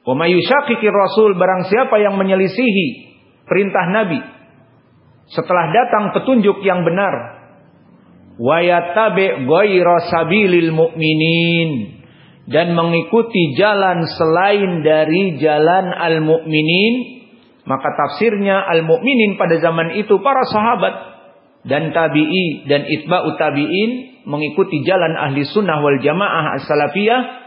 Wa mayushaqiqir rasul barang siapa yang menyelisihi perintah Nabi setelah datang petunjuk yang benar wa yattabi ghayra sabilil mu'minin dan mengikuti jalan selain dari jalan al-mu'minin maka tafsirnya al-mu'minin pada zaman itu para sahabat dan tabi'i dan itba'u tabi'in mengikuti jalan ahli sunnah wal jamaah as-salafiyah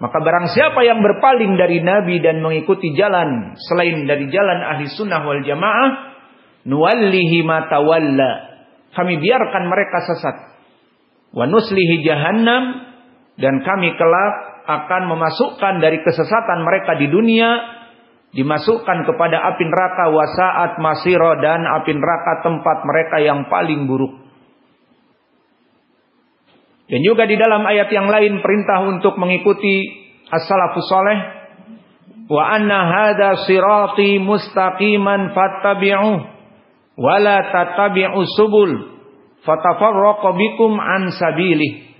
maka barang siapa yang berpaling dari Nabi dan mengikuti jalan selain dari jalan ahli sunnah wal jamaah, nuwallihi matawalla. Kami biarkan mereka sesat. Wa nuslihi jahannam dan kami kelak akan memasukkan dari kesesatan mereka di dunia dimasukkan kepada api neraka wasaat masiro dan api neraka tempat mereka yang paling buruk. Dan juga di dalam ayat yang lain perintah untuk mengikuti as-salafus saleh wa anna hadza sirati mustaqiman fattabi'u wa la tattabi'u subul fatafarraqu bikum an sabilih.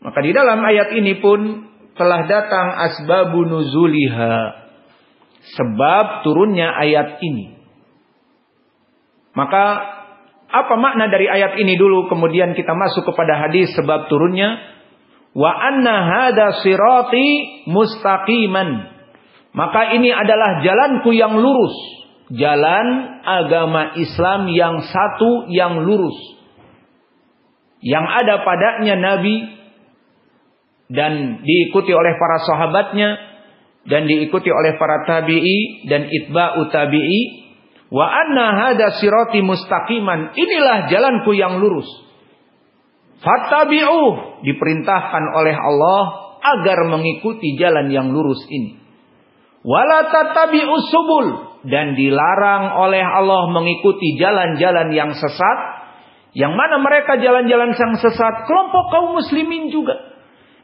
Maka di dalam ayat ini pun telah datang asbabun nuzuliha. Sebab turunnya ayat ini. Maka apa makna dari ayat ini dulu? Kemudian kita masuk kepada hadis sebab turunnya wa anna hada sirati mustaqiman. Maka ini adalah jalanku yang lurus jalan agama Islam yang satu yang lurus yang ada padanya nabi dan diikuti oleh para sahabatnya dan diikuti oleh para tabi'i dan itba'u tabi'i Wa anna hada sirati mustaqiman. Inilah jalanku yang lurus. Fattabi'uh. Diperintahkan oleh Allah agar mengikuti jalan yang lurus ini. Wala tattabi'us subul. Dan dilarang oleh Allah mengikuti jalan-jalan yang sesat. Yang mana mereka jalan-jalan yang sesat. Kelompok kaum muslimin juga.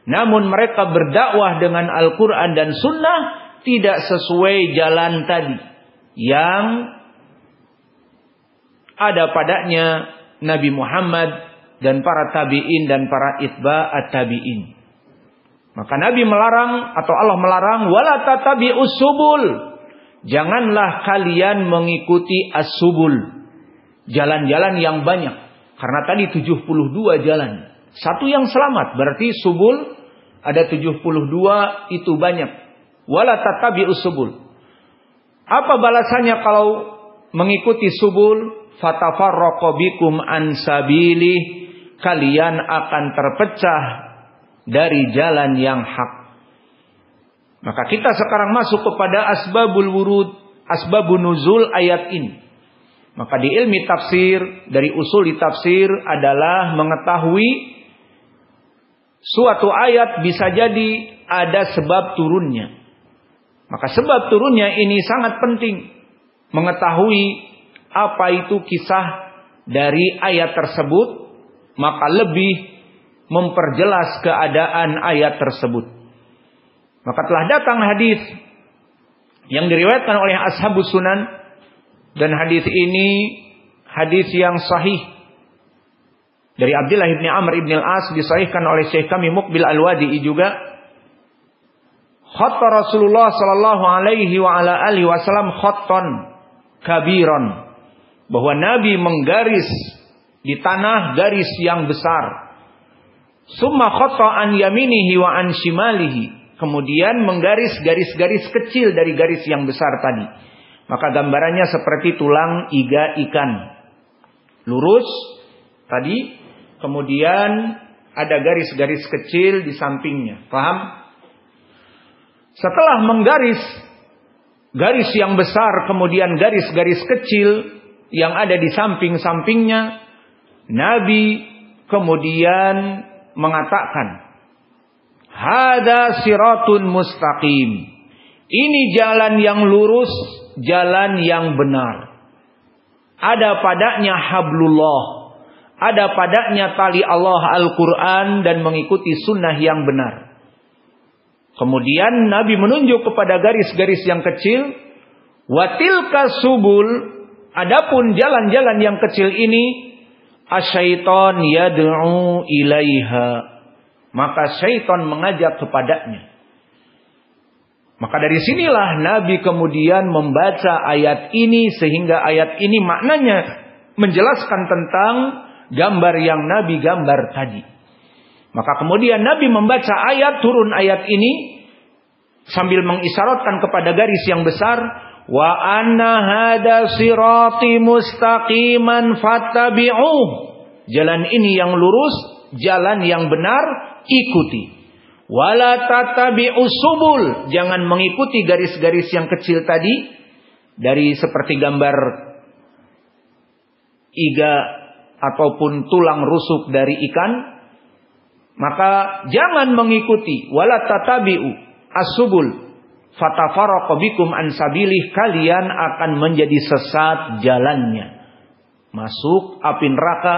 Namun mereka berdakwah dengan Al-Quran dan Sunnah. Tidak sesuai jalan tadi. Yang ada padanya Nabi Muhammad dan para tabi'in dan para itba at-tabi'in. Maka Nabi melarang atau Allah melarang wala tatabi'us subul. Janganlah kalian mengikuti as-subul. Jalan-jalan yang banyak. Karena tadi 72 jalan. Satu yang selamat. Berarti subul ada 72 itu banyak. Wala tatabi'us subul. Apa balasannya kalau mengikuti subul? fatafarraqu bikum an kalian akan terpecah dari jalan yang hak. Maka kita sekarang masuk kepada asbabul wurud, asbabun nuzul ayat ini. Maka di ilmi tafsir, dari usul di tafsir adalah mengetahui suatu ayat bisa jadi ada sebab turunnya. Maka sebab turunnya ini sangat penting. Mengetahui apa itu kisah dari ayat tersebut, maka lebih memperjelas keadaan ayat tersebut. Maka telah datang hadis yang diriwayatkan oleh ashabus sunan dan hadis ini hadis yang sahih dari Abdullah bin Amr bin Al-As disahihkan oleh Syekh kami Mukbil Al-Wadi'i juga khatta Rasulullah sallallahu alaihi wa ala alihi wasallam khattan kabiran bahwa Nabi menggaris di tanah garis yang besar. Summa an yaminihi wa an shimalihi. Kemudian menggaris garis-garis kecil dari garis yang besar tadi. Maka gambarannya seperti tulang iga ikan. Lurus tadi, kemudian ada garis-garis kecil di sampingnya. Paham? Setelah menggaris garis yang besar, kemudian garis-garis kecil, yang ada di samping-sampingnya, Nabi kemudian mengatakan, Hada siratun mustaqim. Ini jalan yang lurus, jalan yang benar. Ada padanya hablullah. Ada padanya tali Allah Al-Quran dan mengikuti sunnah yang benar. Kemudian Nabi menunjuk kepada garis-garis yang kecil. Watilka subul Adapun jalan-jalan yang kecil ini asyaiton yad'u ilaiha. Maka syaitan mengajak kepadanya. Maka dari sinilah Nabi kemudian membaca ayat ini sehingga ayat ini maknanya menjelaskan tentang gambar yang Nabi gambar tadi. Maka kemudian Nabi membaca ayat turun ayat ini sambil mengisyaratkan kepada garis yang besar wa anna hada sirati mustaqiman fattabi'uh. Jalan ini yang lurus, jalan yang benar, ikuti. Wala tatabi'u subul. Jangan mengikuti garis-garis yang kecil tadi. Dari seperti gambar iga ataupun tulang rusuk dari ikan. Maka jangan mengikuti. Wala tatabi'u asubul. Fatafaraqo bikum ansabilih. Kalian akan menjadi sesat jalannya. Masuk api neraka.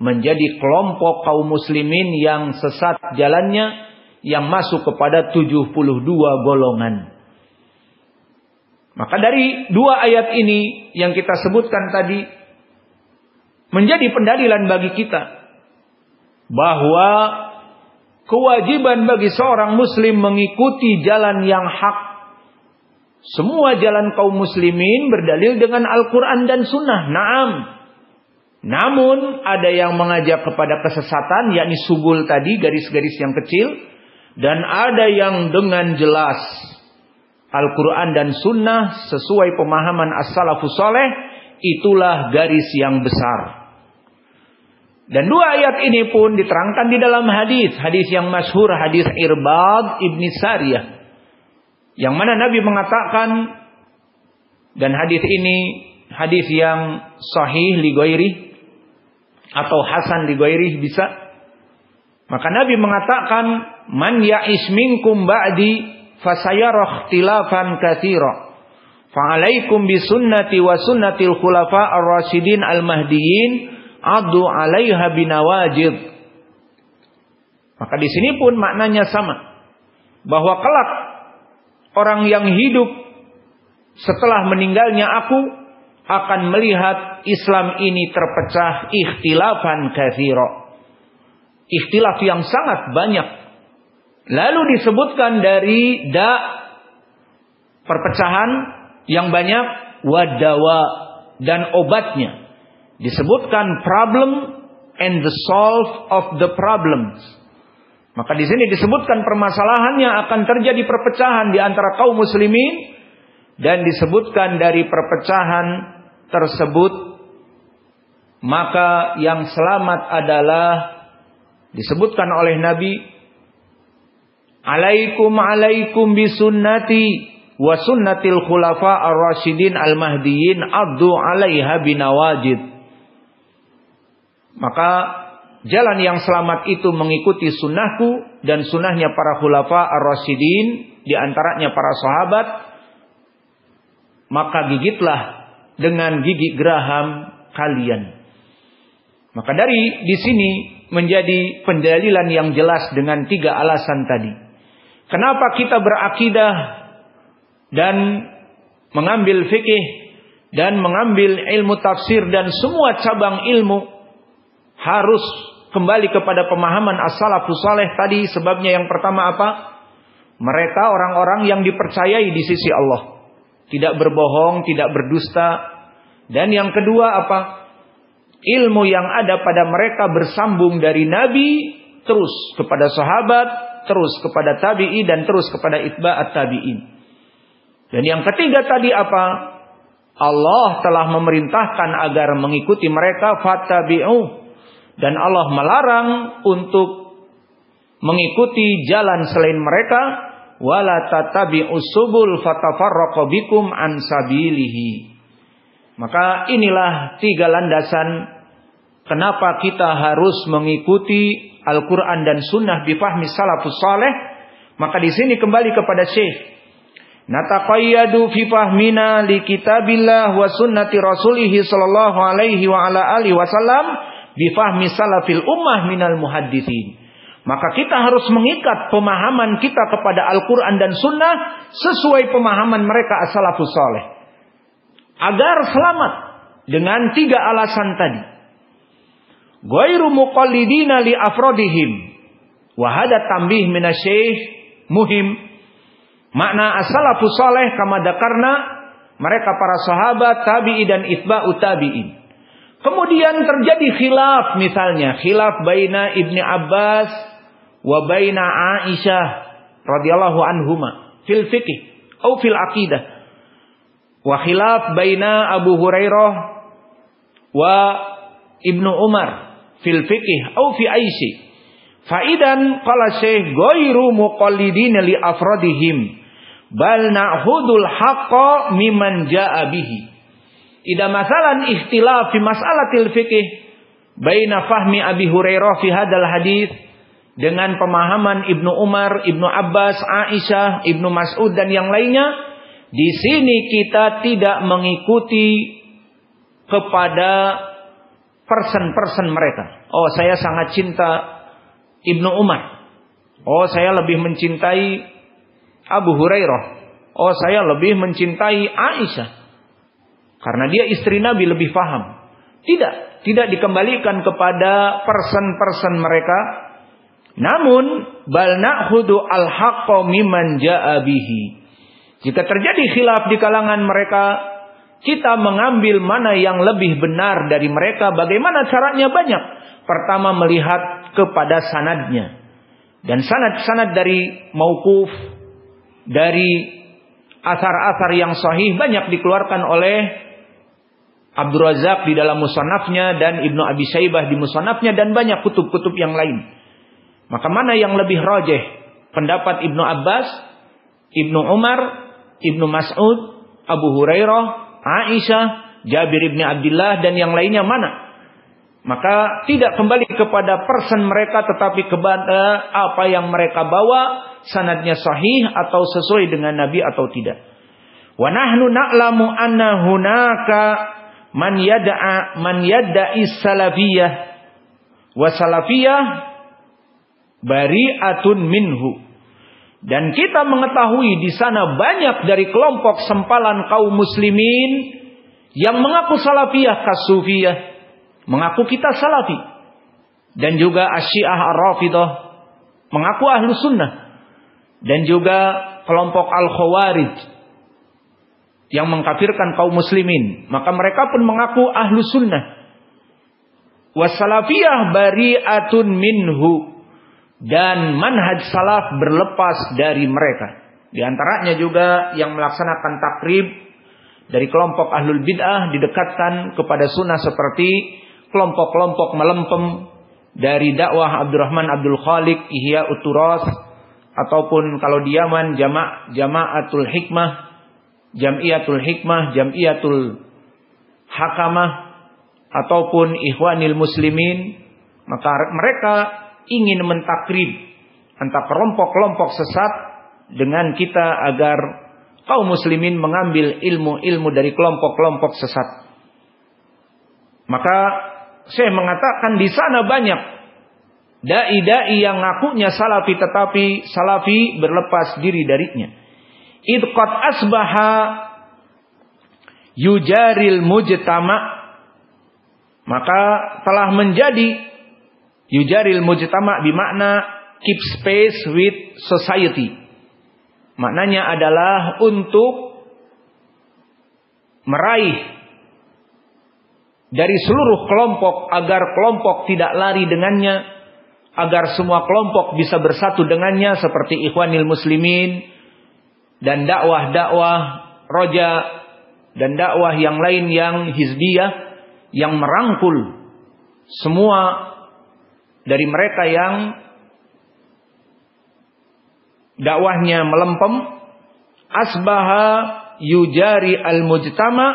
Menjadi kelompok kaum muslimin yang sesat jalannya yang masuk kepada 72 golongan. Maka dari dua ayat ini yang kita sebutkan tadi menjadi pendalilan bagi kita bahwa kewajiban bagi seorang muslim mengikuti jalan yang hak. Semua jalan kaum muslimin berdalil dengan Al-Quran dan Sunnah. Naam. Namun ada yang mengajak kepada kesesatan yakni subul tadi garis-garis yang kecil dan ada yang dengan jelas Al-Quran dan Sunnah sesuai pemahaman As-Salafus Saleh itulah garis yang besar. Dan dua ayat ini pun diterangkan di dalam hadis, hadis yang masyhur, hadis Irbad ibni Sariyah, yang mana Nabi mengatakan dan hadis ini hadis yang sahih li atau hasan li bisa. Maka Nabi mengatakan, "Man ya'ish minkum ba'di fasayara ikhtilafan katsira." Fa'alaikum bi sunnati wa sunnatil khulafa ar-rasyidin al-mahdiyyin addu 'alaiha binawajid. Maka di sini pun maknanya sama. Bahwa kelak orang yang hidup setelah meninggalnya aku akan melihat Islam ini terpecah ikhtilafan katsira ikhtilaf yang sangat banyak. Lalu disebutkan dari da perpecahan yang banyak wadawa dan obatnya. Disebutkan problem and the solve of the problems. Maka di sini disebutkan permasalahannya akan terjadi perpecahan di antara kaum muslimin dan disebutkan dari perpecahan tersebut maka yang selamat adalah Disebutkan oleh Nabi Alaikum alaikum bisunnati wa sunnatil khulafa ar-rasyidin al-mahdiyyin addu 'alaiha binawajid. Maka jalan yang selamat itu mengikuti sunnahku dan sunnahnya para khulafa ar-rasyidin di antaranya para sahabat maka gigitlah dengan gigi geraham kalian. Maka dari di sini menjadi pendalilan yang jelas dengan tiga alasan tadi. Kenapa kita berakidah dan mengambil fikih dan mengambil ilmu tafsir dan semua cabang ilmu harus kembali kepada pemahaman as-salafus saleh tadi sebabnya yang pertama apa? Mereka orang-orang yang dipercayai di sisi Allah. Tidak berbohong, tidak berdusta. Dan yang kedua apa? ilmu yang ada pada mereka bersambung dari Nabi terus kepada sahabat, terus kepada tabi'i dan terus kepada itba'at tabi'in. Dan yang ketiga tadi apa? Allah telah memerintahkan agar mengikuti mereka fatabi'u dan Allah melarang untuk mengikuti jalan selain mereka wala tatabi'u subul fatafarraqu bikum an sabilihi. Maka inilah tiga landasan kenapa kita harus mengikuti Al-Quran dan Sunnah bifahmi salafus saleh. Maka di sini kembali kepada Syekh. Nataqayyadu fi fahmina li kitabillah wa sunnati rasulih sallallahu alaihi wa ala alihi wasallam bifahmi salafil ummah minal muhaddithin. Maka kita harus mengikat pemahaman kita kepada Al-Quran dan Sunnah sesuai pemahaman mereka as-salafus agar selamat dengan tiga alasan tadi. Ghairu muqallidina li afrodihim. Wahada tambih minasyih muhim. Makna as-salafus saleh kama mereka para sahabat, tabi'i dan itba'u tabi'in. Kemudian terjadi khilaf misalnya, khilaf baina Ibni Abbas wa baina Aisyah radhiyallahu anhuma fil fikih atau fil aqidah. Wa khilaf baina Abu Hurairah wa Ibnu Umar fil fikih atau fi aisy. Faidan qala Syekh ghairu muqallidin li afradihim bal na'hudul haqqa mimman ja'a bihi. Ida masalan ikhtilaf fi mas'alatil fikih baina fahmi Abi Hurairah fi hadal hadis dengan pemahaman Ibnu Umar, Ibnu Abbas, Aisyah, Ibnu Mas'ud dan yang lainnya, di sini kita tidak mengikuti kepada person-person mereka. Oh, saya sangat cinta Ibnu Umar. Oh, saya lebih mencintai Abu Hurairah. Oh, saya lebih mencintai Aisyah. Karena dia istri Nabi lebih paham. Tidak, tidak dikembalikan kepada person-person mereka. Namun bal al-haqqa mimman ja'a. Jika terjadi khilaf di kalangan mereka, kita mengambil mana yang lebih benar dari mereka. Bagaimana caranya banyak. Pertama melihat kepada sanadnya. Dan sanad-sanad dari maukuf, dari asar-asar yang sahih banyak dikeluarkan oleh Abdul Razak di dalam musannafnya dan Ibnu Abi Saibah di musannafnya dan banyak kutub-kutub yang lain. Maka mana yang lebih rajih? Pendapat Ibnu Abbas, Ibnu Umar, Ibnu Mas'ud, Abu Hurairah, Aisyah, Jabir ibni Abdullah dan yang lainnya mana? Maka tidak kembali kepada person mereka tetapi kepada apa yang mereka bawa sanadnya sahih atau sesuai dengan Nabi atau tidak. Wa nahnu na'lamu anna hunaka man yad'a man yad'i salafiyah. Wa salafiyah bari'atun minhu. Dan kita mengetahui di sana banyak dari kelompok sempalan kaum muslimin yang mengaku salafiyah kasufiyah mengaku kita salafi. Dan juga asyiah ar-rafidah mengaku ahlu sunnah. Dan juga kelompok al-khawarij yang mengkafirkan kaum muslimin. Maka mereka pun mengaku ahlu sunnah. Wasalafiyah bari'atun minhu. Dan manhaj salaf berlepas dari mereka. Di antaranya juga yang melaksanakan takrib dari kelompok ahlul bid'ah didekatkan kepada sunnah seperti kelompok-kelompok melempem dari dakwah Abdurrahman Abdul Khalik Ihya Uturas ataupun kalau di Yaman jama' jama'atul hikmah Jam'iyatul Hikmah, Jam'iyatul Hakamah ataupun Ikhwanil Muslimin, maka mereka ingin mentakrib antara kelompok-kelompok sesat dengan kita agar kaum muslimin mengambil ilmu-ilmu dari kelompok-kelompok sesat. Maka saya mengatakan di sana banyak dai-dai yang ngakunya salafi tetapi salafi berlepas diri darinya idqat asbaha yujaril mujtama. Maka telah menjadi yujaril mujtama bermakna keep space with society. Maknanya adalah untuk meraih dari seluruh kelompok agar kelompok tidak lari dengannya agar semua kelompok bisa bersatu dengannya seperti ikhwanil muslimin dan dakwah-dakwah roja dan dakwah yang lain yang hizbiyah yang merangkul semua dari mereka yang dakwahnya melempem asbaha yujari al-mujtama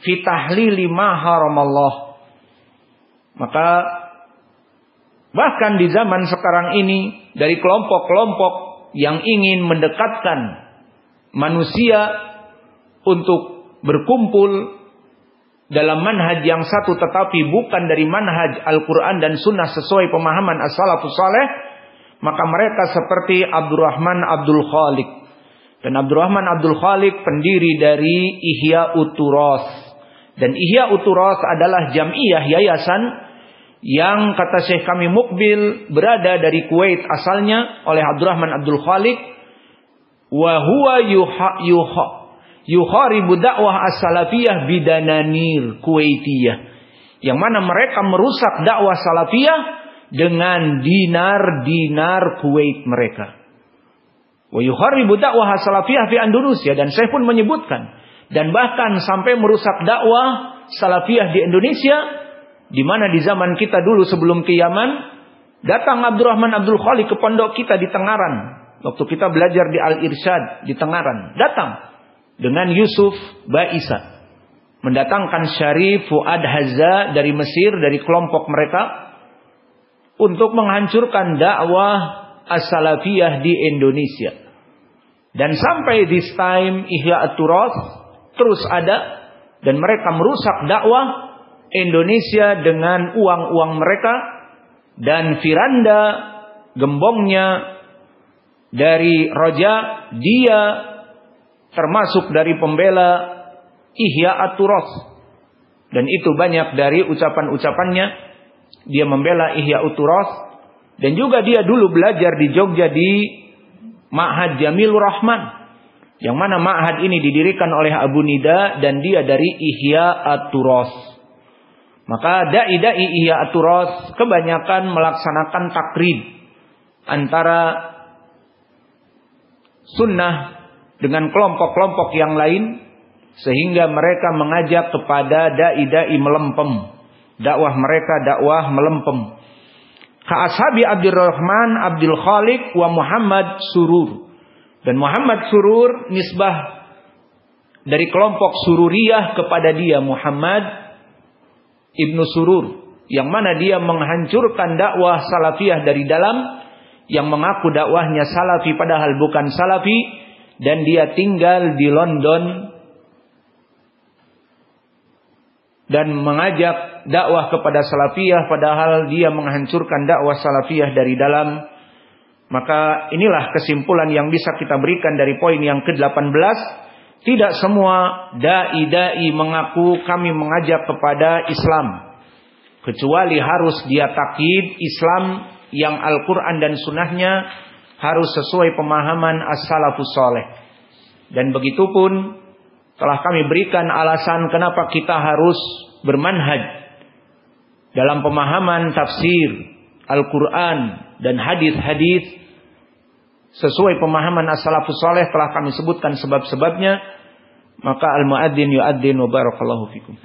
fi tahlili ma haramallah. Maka bahkan di zaman sekarang ini dari kelompok-kelompok yang ingin mendekatkan manusia untuk berkumpul dalam manhaj yang satu tetapi bukan dari manhaj Al-Quran dan Sunnah sesuai pemahaman as-salafus saleh maka mereka seperti Abdurrahman Abdul Khalik dan Abdurrahman Abdul Khalik pendiri dari Ihya Uturas dan Ihya Uturas adalah jamiah yayasan yang kata Syekh kami Mukbil berada dari Kuwait asalnya oleh Abdurrahman Abdul Khalik wa huwa yuha, yuha, yuharibu dakwah as-salafiyah bidananir kuwaitiyah. Yang mana mereka merusak dakwah salafiyah dengan dinar-dinar Kuwait mereka. Wa yuharibu dakwah salafiyah fi Indonesia dan saya pun menyebutkan. Dan bahkan sampai merusak dakwah salafiyah di Indonesia di mana di zaman kita dulu sebelum ke Yaman datang Abdurrahman Abdul Khalik ke pondok kita di Tengaran waktu kita belajar di Al Irsyad di Tengaran datang dengan Yusuf Baisa mendatangkan Syarif Fuad Haza dari Mesir dari kelompok mereka untuk menghancurkan dakwah as-salafiyah di Indonesia. Dan sampai this time Ihya at terus ada dan mereka merusak dakwah Indonesia dengan uang-uang mereka dan Firanda gembongnya dari Roja dia termasuk dari pembela Ihya at dan itu banyak dari ucapan-ucapannya dia membela Ihya at dan juga dia dulu belajar di Jogja di Ma'had Jamilur Rahman. Yang mana ma'had ini didirikan oleh Abu Nida dan dia dari Ihya At-Turas. Maka dai-dai Ihya At-Turas kebanyakan melaksanakan takrib antara sunnah dengan kelompok-kelompok yang lain sehingga mereka mengajak kepada dai-dai melempem. Dakwah mereka dakwah melempem. Ka'ashabi Abdurrahman Abdul Khalik wa Muhammad Surur. Dan Muhammad Surur nisbah dari kelompok Sururiyah kepada dia Muhammad Ibnu Surur. Yang mana dia menghancurkan dakwah salafiyah dari dalam. Yang mengaku dakwahnya salafi padahal bukan salafi. Dan dia tinggal di London dan mengajak dakwah kepada salafiyah padahal dia menghancurkan dakwah salafiyah dari dalam maka inilah kesimpulan yang bisa kita berikan dari poin yang ke-18 tidak semua dai-dai mengaku kami mengajak kepada Islam kecuali harus dia takid Islam yang Al-Qur'an dan sunnahnya harus sesuai pemahaman as-salafus soleh dan begitupun telah kami berikan alasan kenapa kita harus bermanhaj dalam pemahaman tafsir Al-Quran dan hadis-hadis sesuai pemahaman as-salafus saleh telah kami sebutkan sebab-sebabnya maka al-muadzin yu'adzin wa barakallahu fikum